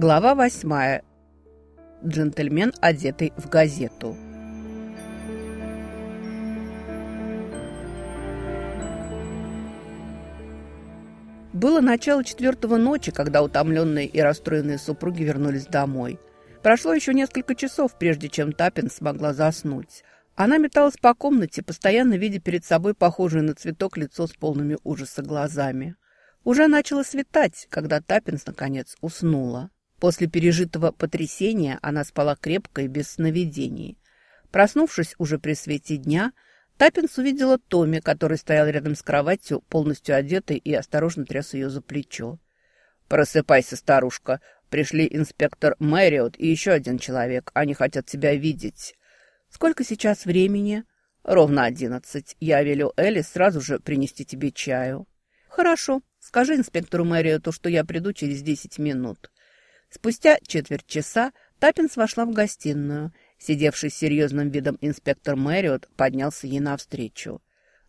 Глава восьмая. Джентльмен, одетый в газету. Было начало четвертого ночи, когда утомленные и расстроенные супруги вернулись домой. Прошло еще несколько часов, прежде чем Таппин смогла заснуть. Она металась по комнате, постоянно видя перед собой похожее на цветок лицо с полными ужаса глазами. Уже начало светать, когда Таппинс, наконец, уснула. После пережитого потрясения она спала крепко и без сновидений. Проснувшись уже при свете дня, Таппинс увидела Томми, который стоял рядом с кроватью, полностью одетый, и осторожно тряс ее за плечо. «Просыпайся, старушка. Пришли инспектор Мэриот и еще один человек. Они хотят тебя видеть». «Сколько сейчас времени?» «Ровно одиннадцать. Я велю Элли сразу же принести тебе чаю». «Хорошо. Скажи инспектору Мэриоту, что я приду через десять минут». Спустя четверть часа Таппинс вошла в гостиную. Сидевший с серьезным видом инспектор Мэриот поднялся ей навстречу.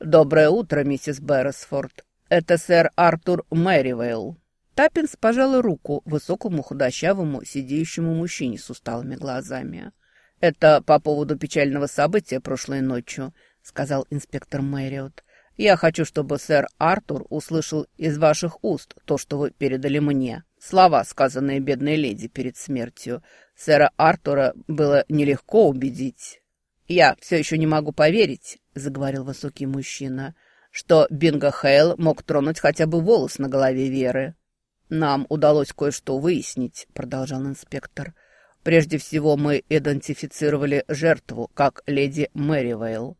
«Доброе утро, миссис Берресфорд. Это сэр Артур Мэривейл». Таппинс пожала руку высокому худощавому седеющему мужчине с усталыми глазами. «Это по поводу печального события прошлой ночью», — сказал инспектор Мэриот. «Я хочу, чтобы сэр Артур услышал из ваших уст то, что вы передали мне». Слова, сказанные бедной леди перед смертью, сэра Артура было нелегко убедить. «Я все еще не могу поверить», — заговорил высокий мужчина, «что Бинго Хейл мог тронуть хотя бы волос на голове Веры». «Нам удалось кое-что выяснить», — продолжал инспектор. «Прежде всего мы идентифицировали жертву как леди Мэривейл.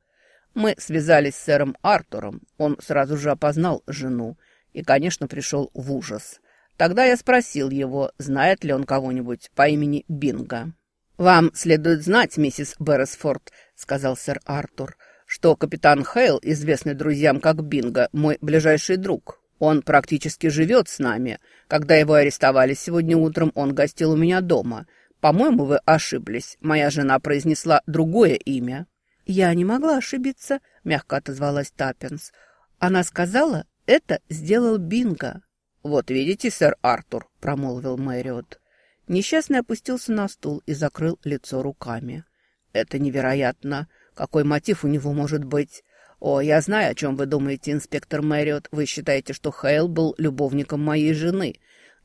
Мы связались с сэром Артуром, он сразу же опознал жену и, конечно, пришел в ужас». Тогда я спросил его, знает ли он кого-нибудь по имени Бинго. «Вам следует знать, миссис Берресфорд», — сказал сэр Артур, «что капитан Хейл, известный друзьям как Бинго, мой ближайший друг. Он практически живет с нами. Когда его арестовали сегодня утром, он гостил у меня дома. По-моему, вы ошиблись. Моя жена произнесла другое имя». «Я не могла ошибиться», — мягко отозвалась Таппинс. «Она сказала, это сделал Бинго». «Вот видите, сэр Артур», — промолвил Мэриот. Несчастный опустился на стул и закрыл лицо руками. «Это невероятно. Какой мотив у него может быть? О, я знаю, о чем вы думаете, инспектор Мэриот. Вы считаете, что Хейл был любовником моей жены.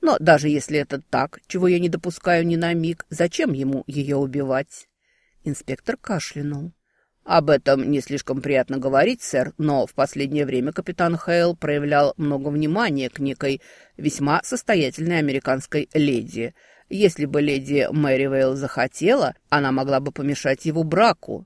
Но даже если это так, чего я не допускаю ни на миг, зачем ему ее убивать?» Инспектор кашлянул. «Об этом не слишком приятно говорить, сэр, но в последнее время капитан Хейл проявлял много внимания к некой весьма состоятельной американской леди. Если бы леди Мэри Вейл захотела, она могла бы помешать его браку».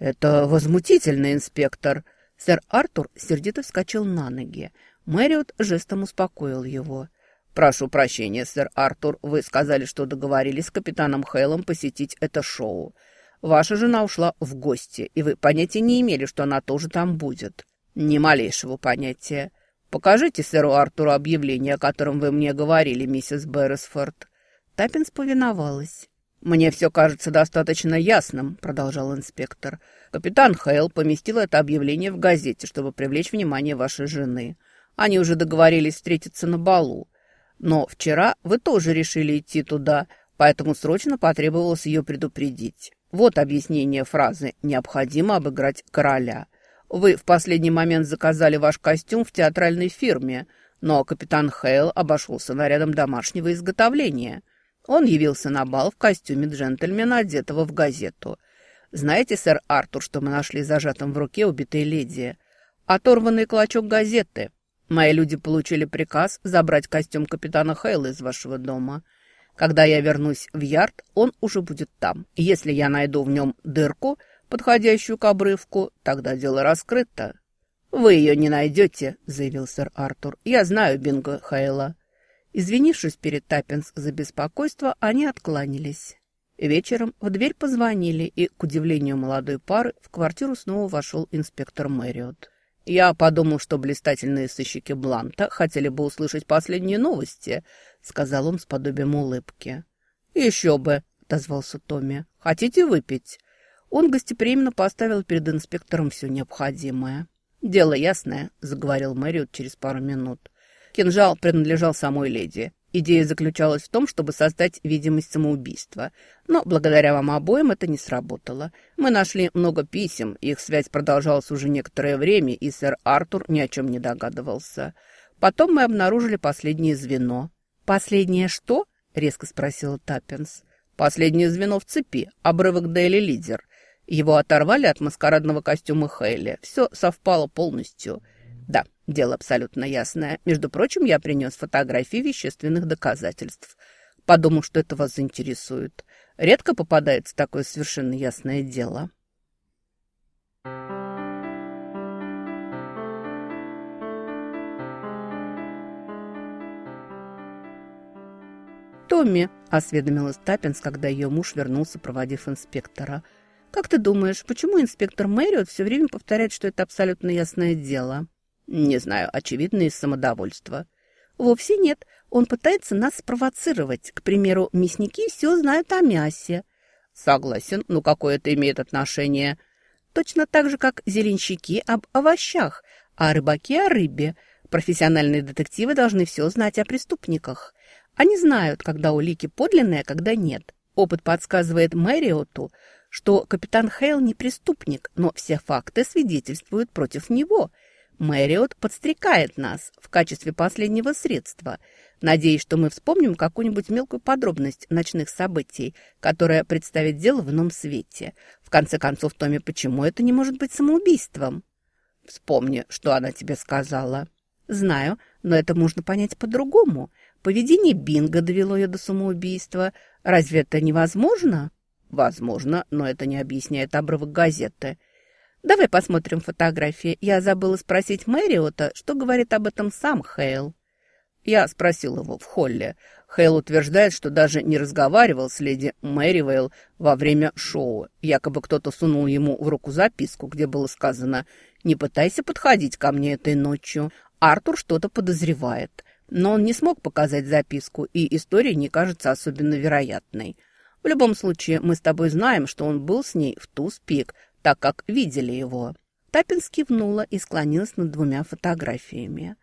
«Это возмутительно, инспектор!» Сэр Артур сердито вскочил на ноги. Мэриот жестом успокоил его. «Прошу прощения, сэр Артур, вы сказали, что договорились с капитаном Хейлом посетить это шоу. Ваша жена ушла в гости, и вы понятия не имели, что она тоже там будет. Ни малейшего понятия. Покажите сэру Артуру объявление, о котором вы мне говорили, миссис Берресфорд». Таппинс повиновалась. «Мне все кажется достаточно ясным», — продолжал инспектор. «Капитан Хейл поместил это объявление в газете, чтобы привлечь внимание вашей жены. Они уже договорились встретиться на балу. Но вчера вы тоже решили идти туда, поэтому срочно потребовалось ее предупредить. Вот объяснение фразы «необходимо обыграть короля». Вы в последний момент заказали ваш костюм в театральной фирме, но капитан Хейл обошелся нарядом домашнего изготовления. Он явился на бал в костюме джентльмена, одетого в газету. Знаете, сэр Артур, что мы нашли зажатым в руке убитой леди? Оторванный клочок газеты. Мои люди получили приказ забрать костюм капитана Хейла из вашего дома. Когда я вернусь в ярд, он уже будет там. Если я найду в нем дырку, подходящую к обрывку, тогда дело раскрыто». «Вы ее не найдете», — заявил сэр Артур. «Я знаю Бинго Хейла». Извинившись перед Таппинс за беспокойство, они откланялись. Вечером в дверь позвонили, и, к удивлению молодой пары, в квартиру снова вошел инспектор Мэриот. «Я подумал, что блистательные сыщики Бланта хотели бы услышать последние новости», — сказал он с подобием улыбки. «Еще бы», — отозвался Томми. «Хотите выпить?» Он гостеприимно поставил перед инспектором все необходимое. «Дело ясное», — заговорил Мэриот через пару минут. «Кинжал принадлежал самой леди. Идея заключалась в том, чтобы создать видимость самоубийства. Но благодаря вам обоим это не сработало. Мы нашли много писем, их связь продолжалась уже некоторое время, и сэр Артур ни о чем не догадывался. Потом мы обнаружили последнее звено. «Последнее что?» — резко спросила Таппинс. «Последнее звено в цепи, обрывок Дейли Лидер. Его оторвали от маскарадного костюма Хейли. Все совпало полностью». Да, дело абсолютно ясное. Между прочим, я принес фотографии вещественных доказательств. Подумал, что это вас заинтересует. Редко попадается такое совершенно ясное дело. «Томми», — осведомилась Таппинс, когда ее муж вернулся, проводив инспектора. «Как ты думаешь, почему инспектор Мэриот все время повторяет, что это абсолютно ясное дело?» Не знаю, очевидно, из самодовольства. Вовсе нет. Он пытается нас спровоцировать. К примеру, мясники все знают о мясе. Согласен, но какое это имеет отношение? Точно так же, как зеленщики об овощах, а рыбаки о рыбе. Профессиональные детективы должны все знать о преступниках. Они знают, когда улики подлинные, а когда нет. Опыт подсказывает Мэриоту, что капитан Хейл не преступник, но все факты свидетельствуют против него – Мэриот подстрекает нас в качестве последнего средства, надеясь, что мы вспомним какую-нибудь мелкую подробность ночных событий, которая представит дело в ином свете. В конце концов, Томми, почему это не может быть самоубийством? Вспомни, что она тебе сказала. Знаю, но это можно понять по-другому. Поведение Бинга довело ее до самоубийства. Разве это невозможно? Возможно, но это не объясняет обрывок газеты – Давай посмотрим фотографии. Я забыла спросить Мэриота, что говорит об этом сам Хейл. Я спросил его в холле. Хейл утверждает, что даже не разговаривал с леди Мэривейл во время шоу. Якобы кто-то сунул ему в руку записку, где было сказано «Не пытайся подходить ко мне этой ночью». Артур что-то подозревает. Но он не смог показать записку, и история не кажется особенно вероятной. В любом случае, мы с тобой знаем, что он был с ней в туз-пик, так как видели его. Таппинс кивнула и склонилась над двумя фотографиями.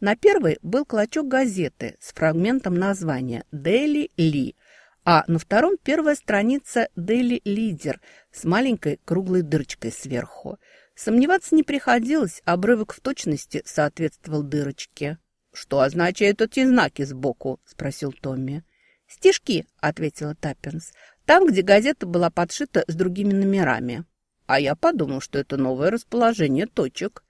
На первой был клочок газеты с фрагментом названия «Дели Ли», а на втором первая страница «Дели Лидер» с маленькой круглой дырочкой сверху. Сомневаться не приходилось, обрывок в точности соответствовал дырочке. «Что означают эти знаки сбоку?» – спросил Томми. «Стежки», – ответила Таппинс, – «там, где газета была подшита с другими номерами». А я подумал, что это новое расположение точек.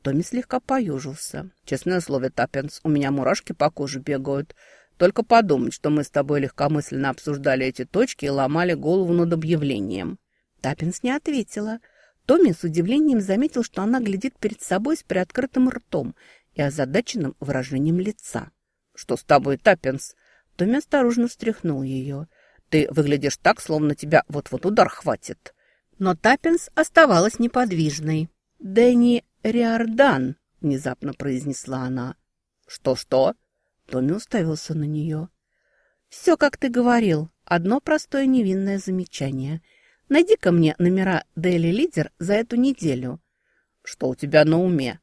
Томми слегка поёжился. Честное слово, Таппинс, у меня мурашки по коже бегают. Только подумать, что мы с тобой легкомысленно обсуждали эти точки и ломали голову над объявлением. Таппинс не ответила. Томми с удивлением заметил, что она глядит перед собой с приоткрытым ртом и озадаченным выражением лица. «Что с тобой, Таппинс?» Томми осторожно встряхнул ее. «Ты выглядишь так, словно тебя вот-вот удар хватит». Но Таппинс оставалась неподвижной. «Дэнни Риордан», — внезапно произнесла она. «Что-что?» Томми уставился на нее. «Все, как ты говорил. Одно простое невинное замечание. Найди-ка мне номера Daily Лидер за эту неделю». «Что у тебя на уме?»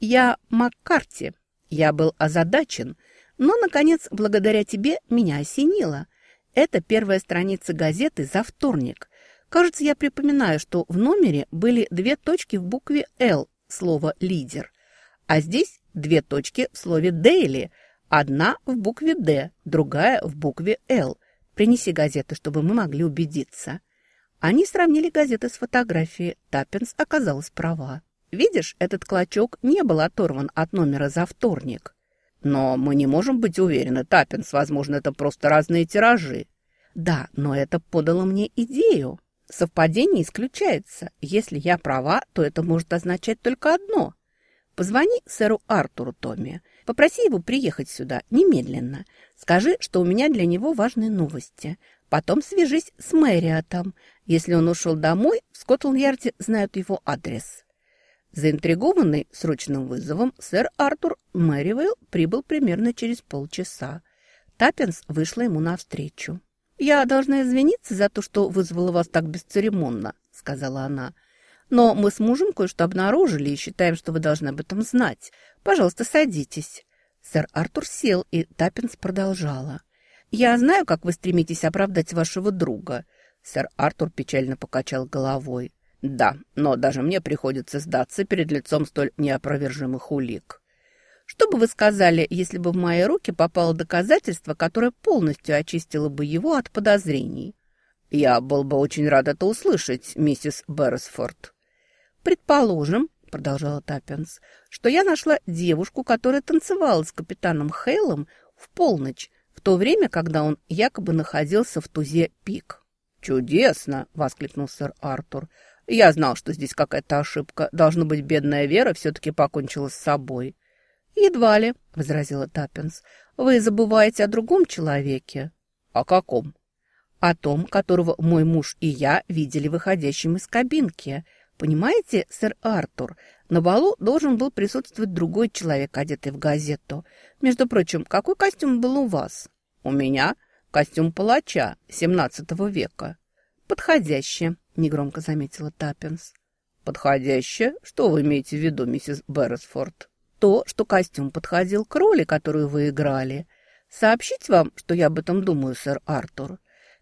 «Я Маккарти. Я был озадачен, но, наконец, благодаря тебе меня осенило. Это первая страница газеты за вторник. Кажется, я припоминаю, что в номере были две точки в букве «Л» слова «лидер», а здесь две точки в слове «дейли», одна в букве «Д», другая в букве «Л». Принеси газеты, чтобы мы могли убедиться. Они сравнили газеты с фотографией. Таппинс оказалась права. Видишь, этот клочок не был оторван от номера за вторник. Но мы не можем быть уверены, Таппинс, возможно, это просто разные тиражи. Да, но это подало мне идею. Совпадение исключается. Если я права, то это может означать только одно. Позвони сэру Артуру Томми. Попроси его приехать сюда немедленно. Скажи, что у меня для него важные новости. Потом свяжись с Мэриотом. Если он ушел домой, в Скотланд-Ярде знают его адрес. Заинтригованный срочным вызовом, сэр Артур Мэривейл прибыл примерно через полчаса. Таппинс вышла ему навстречу. «Я должна извиниться за то, что вызвала вас так бесцеремонно», — сказала она. «Но мы с мужем кое-что обнаружили и считаем, что вы должны об этом знать. Пожалуйста, садитесь». Сэр Артур сел, и Таппинс продолжала. «Я знаю, как вы стремитесь оправдать вашего друга». Сэр Артур печально покачал головой. «Да, но даже мне приходится сдаться перед лицом столь неопровержимых улик». «Что бы вы сказали, если бы в мои руки попало доказательство, которое полностью очистило бы его от подозрений?» «Я был бы очень рад это услышать, миссис Берресфорд». «Предположим, — продолжала Таппинс, — что я нашла девушку, которая танцевала с капитаном Хейлом в полночь, в то время, когда он якобы находился в тузе Пик. «Чудесно!» — воскликнул сэр Артур. «Я знал, что здесь какая-то ошибка. Должно быть, бедная Вера все-таки покончила с собой». «Едва ли», — возразила Таппинс. «Вы забываете о другом человеке». «О каком?» «О том, которого мой муж и я видели выходящим из кабинки. Понимаете, сэр Артур, на балу должен был присутствовать другой человек, одетый в газету. Между прочим, какой костюм был у вас? У меня костюм палача XVII века. Подходящее, негромко заметила Таппинс. Подходящее? Что вы имеете в виду, миссис Берресфорд? То, что костюм подходил к роли, которую вы играли. Сообщить вам, что я об этом думаю, сэр Артур.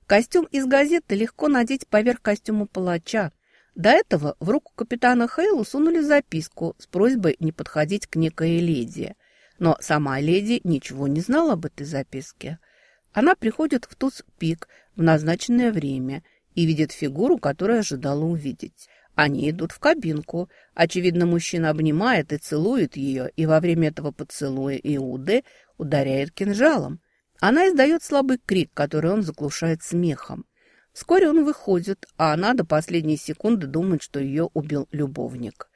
Костюм из газеты легко надеть поверх костюма палача, до этого в руку капитана Хейлу сунули записку с просьбой не подходить к некой леди. Но сама леди ничего не знала об этой записке. Она приходит в туз пик в назначенное время и видит фигуру, которую ожидала увидеть. Они идут в кабинку. Очевидно, мужчина обнимает и целует ее, и во время этого поцелуя Иуды ударяет кинжалом. Она издает слабый крик, который он заглушает смехом. Вскоре он выходит, а она до последней секунды думает, что ее убил любовник.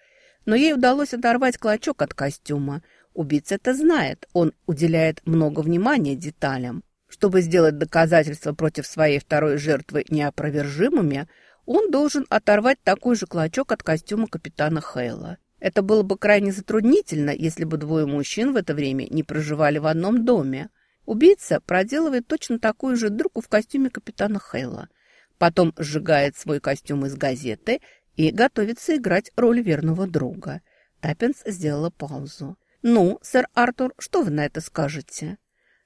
Но ей удалось оторвать клочок от костюма. Убийца это знает, он уделяет много внимания деталям. Чтобы сделать доказательства против своей второй жертвы неопровержимыми, он должен оторвать такой же клочок от костюма капитана Хейла. Это было бы крайне затруднительно, если бы двое мужчин в это время не проживали в одном доме. Убийца проделывает точно такую же дырку в костюме капитана Хейла – Потом сжигает свой костюм из газеты и готовится играть роль верного друга. Таппинс сделала паузу. «Ну, сэр Артур, что вы на это скажете?»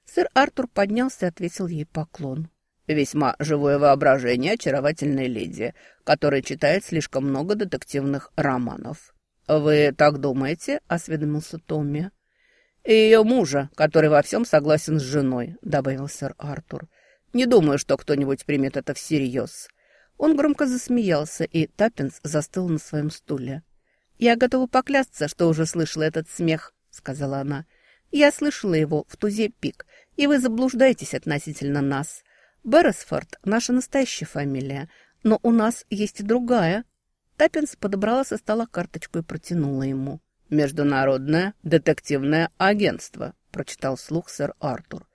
Сэр Артур поднялся и ответил ей поклон. «Весьма живое воображение очаровательной леди, которая читает слишком много детективных романов». «Вы так думаете?» — осведомился Томми. «И ее мужа, который во всем согласен с женой», — добавил сэр Артур. Не думаю, что кто-нибудь примет это всерьез». Он громко засмеялся, и Таппинс застыл на своем стуле. «Я готова поклясться, что уже слышала этот смех», — сказала она. «Я слышала его в тузе пик, и вы заблуждаетесь относительно нас. Берресфорд — наша настоящая фамилия, но у нас есть и другая». Таппинс подобрала со стола карточку и протянула ему. «Международное детективное агентство», — прочитал слух сэр Артур.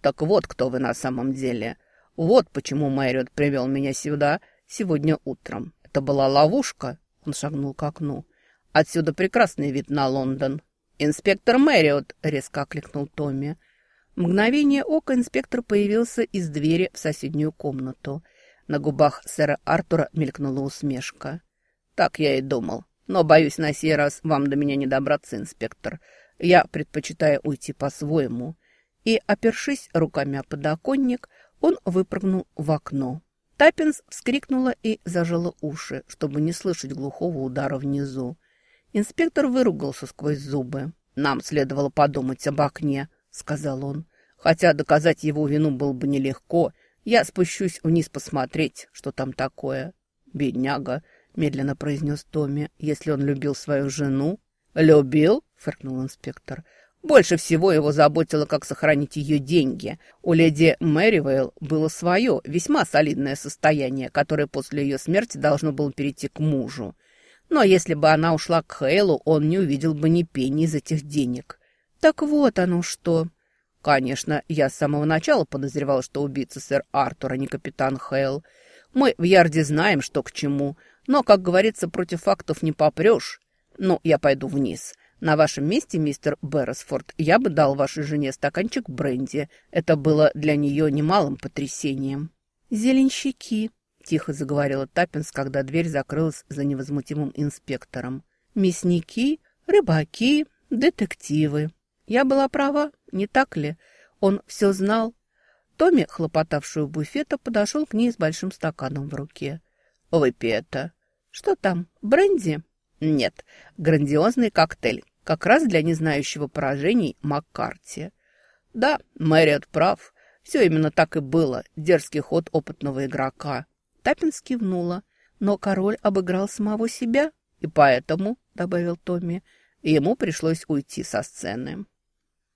Так вот, кто вы на самом деле. Вот почему Мэриот привел меня сюда сегодня утром. Это была ловушка. Он шагнул к окну. Отсюда прекрасный вид на Лондон. «Инспектор Мэриот!» — резко окликнул Томми. Мгновение ока инспектор появился из двери в соседнюю комнату. На губах сэра Артура мелькнула усмешка. «Так я и думал. Но, боюсь, на сей раз вам до меня не добраться, инспектор. Я предпочитаю уйти по-своему и, опершись руками о подоконник, он выпрыгнул в окно. Таппинс вскрикнула и зажала уши, чтобы не слышать глухого удара внизу. Инспектор выругался сквозь зубы. «Нам следовало подумать об окне», — сказал он. «Хотя доказать его вину было бы нелегко. Я спущусь вниз посмотреть, что там такое». «Бедняга», — медленно произнес Томми, — «если он любил свою жену». «Любил?» — фыркнул инспектор. Больше всего его заботило, как сохранить ее деньги. У леди Мэривейл было свое, весьма солидное состояние, которое после ее смерти должно было перейти к мужу. Но если бы она ушла к Хейлу, он не увидел бы ни пени из этих денег. Так вот оно что. Конечно, я с самого начала подозревал, что убийца сэр Артур, а не капитан Хейл. Мы в Ярде знаем, что к чему, но, как говорится, против фактов не попрешь. Ну, я пойду вниз. На вашем месте, мистер Берресфорд, я бы дал вашей жене стаканчик бренди. Это было для нее немалым потрясением». «Зеленщики», — тихо заговорила Таппинс, когда дверь закрылась за невозмутимым инспектором. «Мясники, рыбаки, детективы». Я была права, не так ли? Он все знал. Томми, хлопотавший у буфета, подошел к ней с большим стаканом в руке. «Выпей это». «Что там, бренди?» «Нет, грандиозный коктейль, как раз для незнающего поражений Маккарти». «Да, Мэриот прав. Все именно так и было. Дерзкий ход опытного игрока». Таппин кивнула. «Но король обыграл самого себя, и поэтому, — добавил Томми, — ему пришлось уйти со сцены».